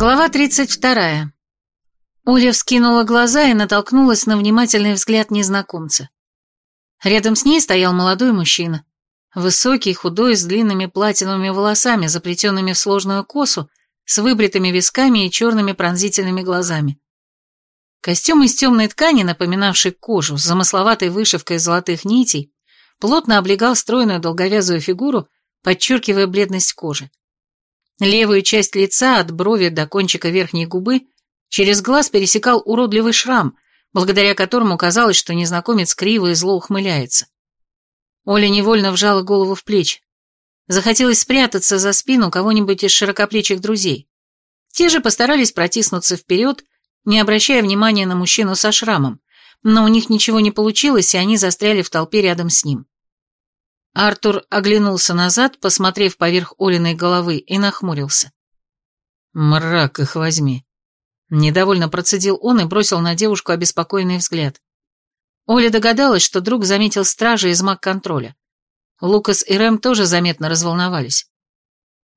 Глава 32. Оля вскинула глаза и натолкнулась на внимательный взгляд незнакомца. Рядом с ней стоял молодой мужчина. Высокий, худой, с длинными платиновыми волосами, заплетенными в сложную косу, с выбритыми висками и черными пронзительными глазами. Костюм из темной ткани, напоминавший кожу, с замысловатой вышивкой золотых нитей, плотно облегал стройную долговязую фигуру, подчеркивая бледность кожи. Левую часть лица от брови до кончика верхней губы через глаз пересекал уродливый шрам, благодаря которому казалось, что незнакомец криво и зло ухмыляется. Оля невольно вжала голову в плечи. Захотелось спрятаться за спину кого-нибудь из широкоплечих друзей. Те же постарались протиснуться вперед, не обращая внимания на мужчину со шрамом, но у них ничего не получилось, и они застряли в толпе рядом с ним. Артур оглянулся назад, посмотрев поверх Олиной головы, и нахмурился. «Мрак их возьми!» Недовольно процедил он и бросил на девушку обеспокоенный взгляд. Оля догадалась, что друг заметил стражи из маг-контроля. Лукас и Рэм тоже заметно разволновались.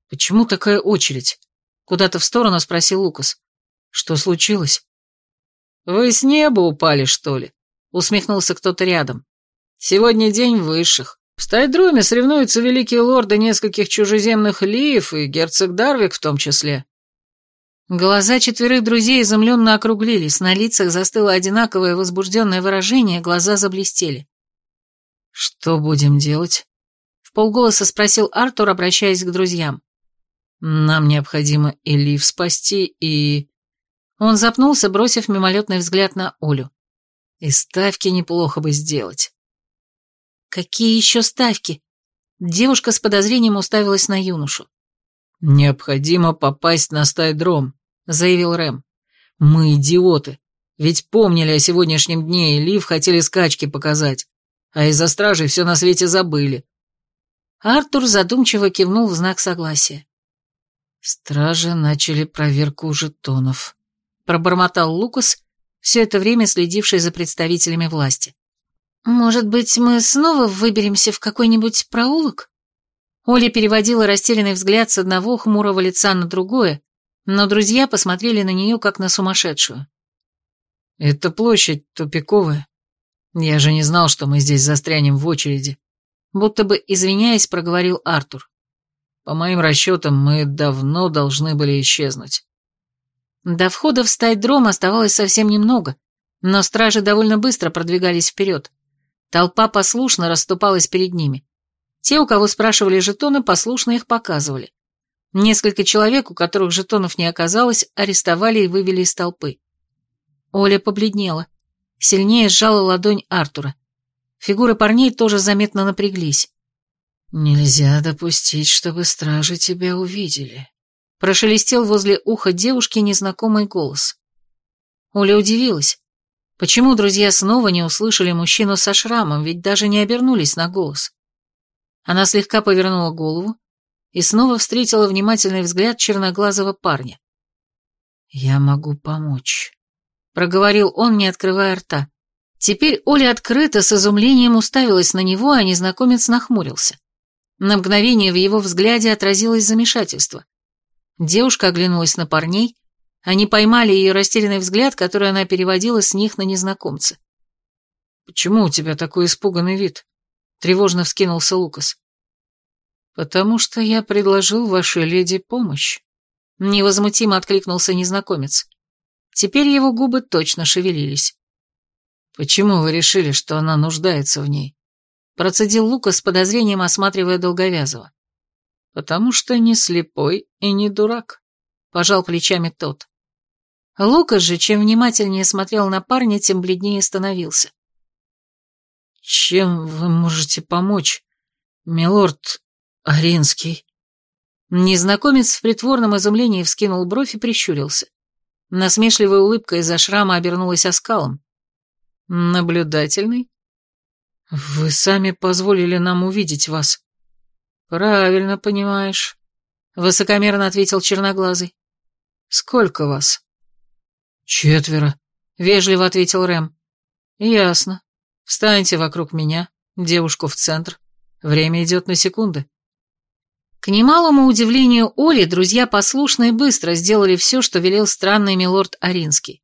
«Почему такая очередь?» Куда-то в сторону спросил Лукас. «Что случилось?» «Вы с неба упали, что ли?» Усмехнулся кто-то рядом. «Сегодня день высших. В Стайдруме соревнуются великие лорды нескольких чужеземных лиев и герцог Дарвик в том числе. Глаза четверых друзей изумленно округлились, на лицах застыло одинаковое возбужденное выражение, глаза заблестели. «Что будем делать?» — в полголоса спросил Артур, обращаясь к друзьям. «Нам необходимо и Лив спасти, и...» Он запнулся, бросив мимолетный взгляд на Олю. «И ставки неплохо бы сделать». «Какие еще ставки?» Девушка с подозрением уставилась на юношу. «Необходимо попасть на стайдром», — заявил Рэм. «Мы идиоты. Ведь помнили о сегодняшнем дне, и Лив хотели скачки показать. А из-за стражи все на свете забыли». Артур задумчиво кивнул в знак согласия. «Стражи начали проверку жетонов», — пробормотал Лукас, все это время следивший за представителями власти. «Может быть, мы снова выберемся в какой-нибудь проулок?» Оля переводила растерянный взгляд с одного хмурого лица на другое, но друзья посмотрели на нее, как на сумасшедшую. «Это площадь тупиковая. Я же не знал, что мы здесь застрянем в очереди», будто бы, извиняясь, проговорил Артур. «По моим расчетам, мы давно должны были исчезнуть». До входа в стайдром оставалось совсем немного, но стражи довольно быстро продвигались вперед. Толпа послушно расступалась перед ними. Те, у кого спрашивали жетоны, послушно их показывали. Несколько человек, у которых жетонов не оказалось, арестовали и вывели из толпы. Оля побледнела. Сильнее сжала ладонь Артура. Фигуры парней тоже заметно напряглись. «Нельзя допустить, чтобы стражи тебя увидели», — прошелестел возле уха девушки незнакомый голос. Оля удивилась. Почему друзья снова не услышали мужчину со шрамом, ведь даже не обернулись на голос? Она слегка повернула голову и снова встретила внимательный взгляд черноглазого парня. «Я могу помочь», — проговорил он, не открывая рта. Теперь Оля открыто с изумлением уставилась на него, а незнакомец нахмурился. На мгновение в его взгляде отразилось замешательство. Девушка оглянулась на парней, они поймали ее растерянный взгляд, который она переводила с них на незнакомца. «Почему у тебя такой испуганный вид?» — тревожно вскинулся Лукас. «Потому что я предложил вашей леди помощь», — невозмутимо откликнулся незнакомец. Теперь его губы точно шевелились. «Почему вы решили, что она нуждается в ней?» — процедил Лукас с подозрением, осматривая Долговязова. «Потому что не слепой и не дурак», — пожал плечами тот. Лукас же, чем внимательнее смотрел на парня, тем бледнее становился. «Чем вы можете помочь, милорд Аринский?» Незнакомец в притворном изумлении вскинул бровь и прищурился. Насмешливая улыбка из-за шрама обернулась оскалом. «Наблюдательный?» «Вы сами позволили нам увидеть вас». «Правильно понимаешь», — высокомерно ответил Черноглазый. «Сколько вас?» «Четверо», — вежливо ответил Рэм. «Ясно. Встаньте вокруг меня, девушку в центр. Время идет на секунды». К немалому удивлению Оли, друзья послушно и быстро сделали все, что велел странный милорд Аринский.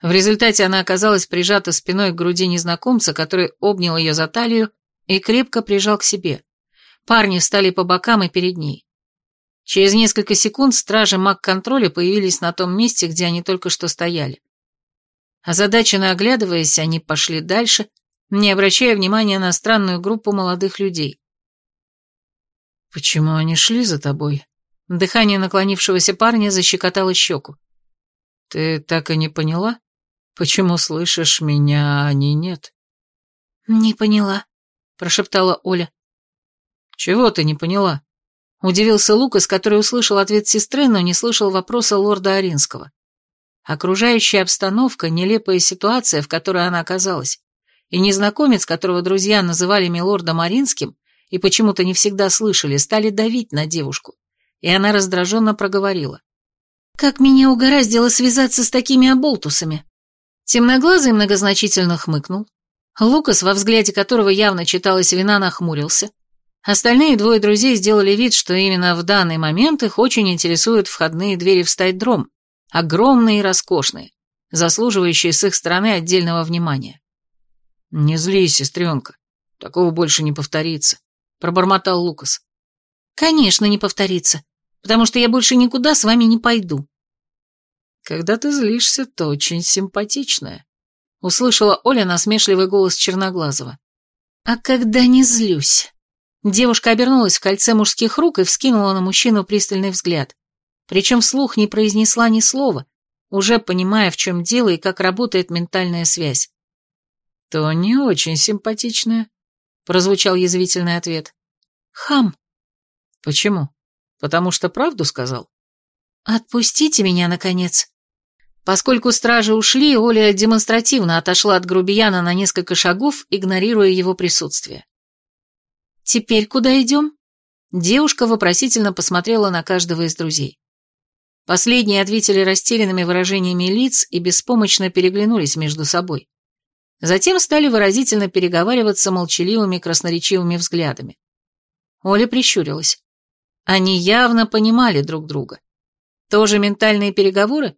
В результате она оказалась прижата спиной к груди незнакомца, который обнял ее за талию и крепко прижал к себе. Парни встали по бокам и перед ней. Через несколько секунд стражи маг-контроля появились на том месте, где они только что стояли. Озадаченно оглядываясь, они пошли дальше, не обращая внимания на странную группу молодых людей. «Почему они шли за тобой?» Дыхание наклонившегося парня защекотало щеку. «Ты так и не поняла? Почему слышишь меня, а они нет?» «Не поняла», — прошептала Оля. «Чего ты не поняла?» Удивился Лукас, который услышал ответ сестры, но не слышал вопроса лорда Аринского. Окружающая обстановка, нелепая ситуация, в которой она оказалась, и незнакомец, которого друзья называли милордом Аринским, и почему-то не всегда слышали, стали давить на девушку, и она раздраженно проговорила. «Как меня угораздило связаться с такими оболтусами?» Темноглазый многозначительно хмыкнул. Лукас, во взгляде которого явно читалась вина, нахмурился. Остальные двое друзей сделали вид, что именно в данный момент их очень интересуют входные двери в стайдром, огромные и роскошные, заслуживающие с их стороны отдельного внимания. «Не злись, сестренка, такого больше не повторится», — пробормотал Лукас. «Конечно, не повторится, потому что я больше никуда с вами не пойду». «Когда ты злишься, то очень симпатичная», — услышала Оля насмешливый голос Черноглазого. «А когда не злюсь?» Девушка обернулась в кольце мужских рук и вскинула на мужчину пристальный взгляд. Причем вслух не произнесла ни слова, уже понимая, в чем дело и как работает ментальная связь. «То не очень симпатичная», — прозвучал язвительный ответ. «Хам». «Почему? Потому что правду сказал?» «Отпустите меня, наконец». Поскольку стражи ушли, Оля демонстративно отошла от грубияна на несколько шагов, игнорируя его присутствие. «Теперь куда идем?» Девушка вопросительно посмотрела на каждого из друзей. Последние ответили растерянными выражениями лиц и беспомощно переглянулись между собой. Затем стали выразительно переговариваться молчаливыми красноречивыми взглядами. Оля прищурилась. Они явно понимали друг друга. Тоже ментальные переговоры?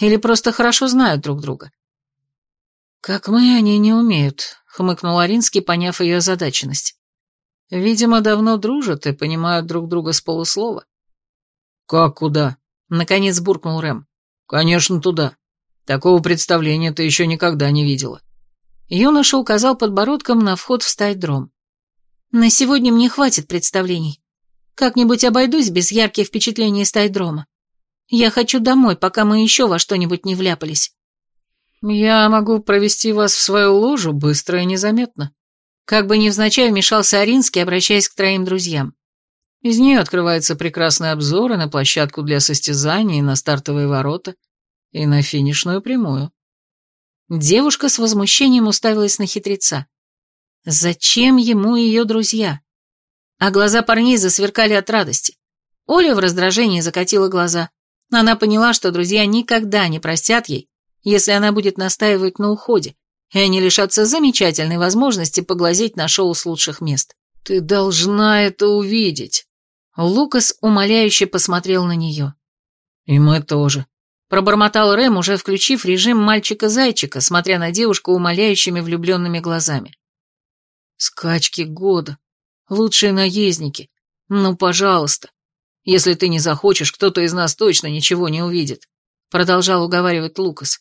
Или просто хорошо знают друг друга? «Как мы, они не умеют», — хмыкнул Аринский, поняв ее озадаченность. Видимо, давно дружат и понимают друг друга с полуслова. «Как куда?» — наконец буркнул Рэм. «Конечно, туда. Такого представления ты еще никогда не видела». Юноша указал подбородком на вход в стайдром. «На сегодня мне хватит представлений. Как-нибудь обойдусь без ярких впечатлений стайдрома. Я хочу домой, пока мы еще во что-нибудь не вляпались». «Я могу провести вас в свою ложу быстро и незаметно», как бы невзначай вмешался Аринский, обращаясь к троим друзьям. Из нее открывается прекрасный обзор на площадку для состязаний, на стартовые ворота, и на финишную прямую. Девушка с возмущением уставилась на хитреца. Зачем ему ее друзья? А глаза парней засверкали от радости. Оля в раздражении закатила глаза. Она поняла, что друзья никогда не простят ей, если она будет настаивать на уходе, и они лишатся замечательной возможности поглазеть на шоу с лучших мест. «Ты должна это увидеть!» Лукас умоляюще посмотрел на нее. «И мы тоже», — пробормотал Рэм, уже включив режим мальчика-зайчика, смотря на девушку умоляющими влюбленными глазами. «Скачки года. Лучшие наездники. Ну, пожалуйста. Если ты не захочешь, кто-то из нас точно ничего не увидит», — продолжал уговаривать Лукас.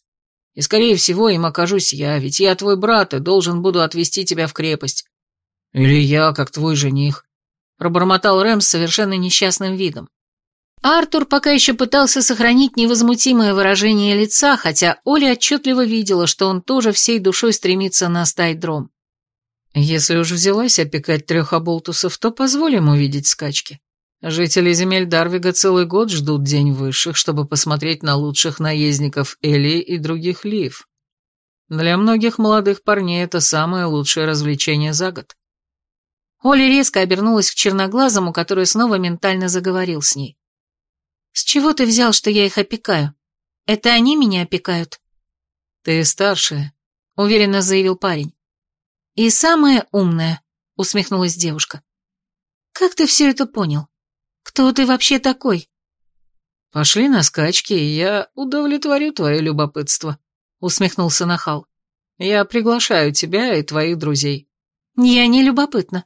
И, скорее всего, им окажусь я, ведь я твой брат и должен буду отвезти тебя в крепость. Или я, как твой жених», — пробормотал Рэм с совершенно несчастным видом. Артур пока еще пытался сохранить невозмутимое выражение лица, хотя Оля отчетливо видела, что он тоже всей душой стремится на стайдром. «Если уж взялась опекать трех оболтусов, то позволим увидеть скачки. Жители земель Дарвига целый год ждут День Высших, чтобы посмотреть на лучших наездников Эли и других Лив. Для многих молодых парней это самое лучшее развлечение за год. Оля резко обернулась к черноглазому, который снова ментально заговорил с ней. «С чего ты взял, что я их опекаю? Это они меня опекают?» «Ты старшая», — уверенно заявил парень. «И самая умная», — усмехнулась девушка. «Как ты все это понял?» «Кто ты вообще такой?» «Пошли на скачки, и я удовлетворю твое любопытство», — усмехнулся Нахал. «Я приглашаю тебя и твоих друзей». «Я не любопытна».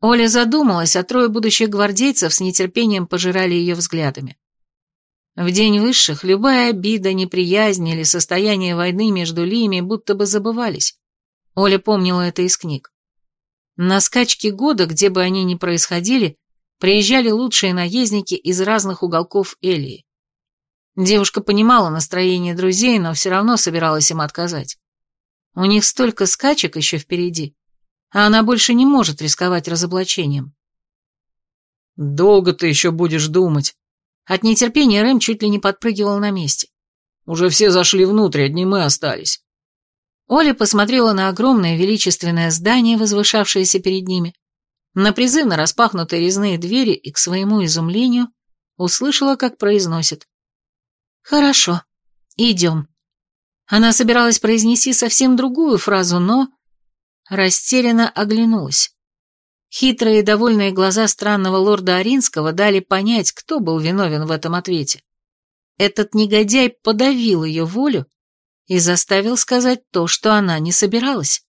Оля задумалась, а трое будущих гвардейцев с нетерпением пожирали ее взглядами. В день высших любая обида, неприязнь или состояние войны между Лиями будто бы забывались. Оля помнила это из книг. На скачки года, где бы они ни происходили, приезжали лучшие наездники из разных уголков Элии. Девушка понимала настроение друзей, но все равно собиралась им отказать. У них столько скачек еще впереди, а она больше не может рисковать разоблачением. «Долго ты еще будешь думать?» От нетерпения Рэм чуть ли не подпрыгивал на месте. «Уже все зашли внутрь, одни мы остались». Оля посмотрела на огромное величественное здание, возвышавшееся перед ними, на призывно распахнутые резные двери и, к своему изумлению, услышала, как произносит. «Хорошо, идем». Она собиралась произнести совсем другую фразу, но... Растерянно оглянулась. Хитрые и довольные глаза странного лорда Аринского дали понять, кто был виновен в этом ответе. Этот негодяй подавил ее волю и заставил сказать то, что она не собиралась.